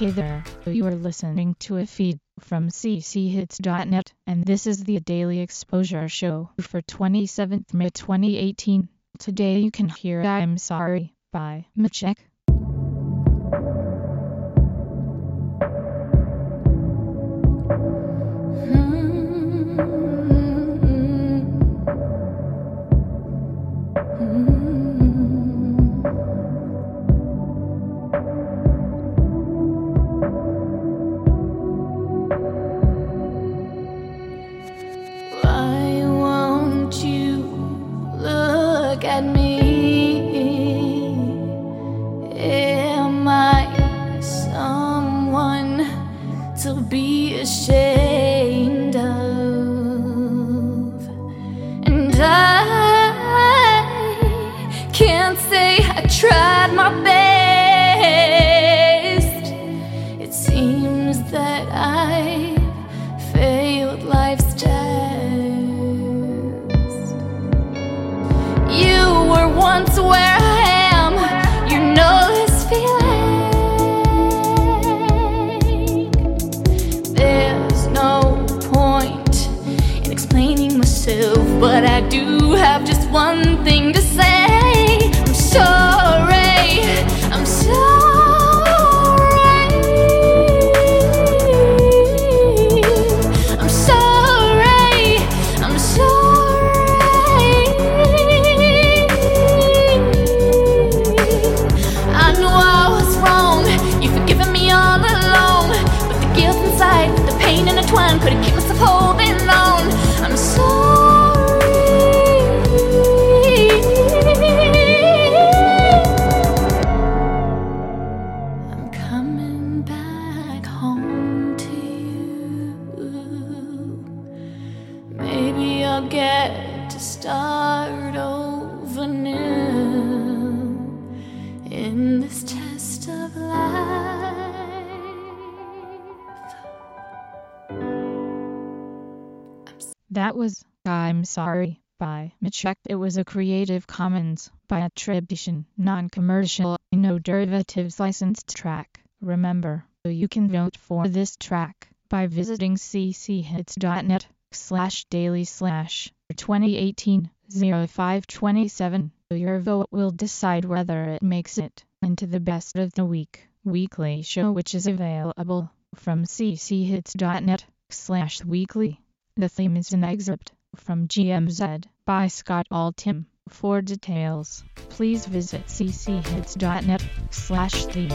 Hey there, you are listening to a feed from cchits.net, and this is the Daily Exposure Show for 27th May 2018. Today you can hear I'm Sorry by Machek. That I failed life's test. You were once where I am. You know this feeling. There's no point in explaining myself, but I do have just one thing to say. Get to start over new in this test of life. That was I'm Sorry by Machek. It was a Creative Commons by attribution, non-commercial, no derivatives licensed track. Remember, you can vote for this track by visiting cchits.net slash daily slash 2018 0527. Your vote will decide whether it makes it into the best of the week weekly show which is available from cchits.net slash weekly. The theme is an excerpt from GMZ by Scott Altham. For details, please visit cchits.net slash theme.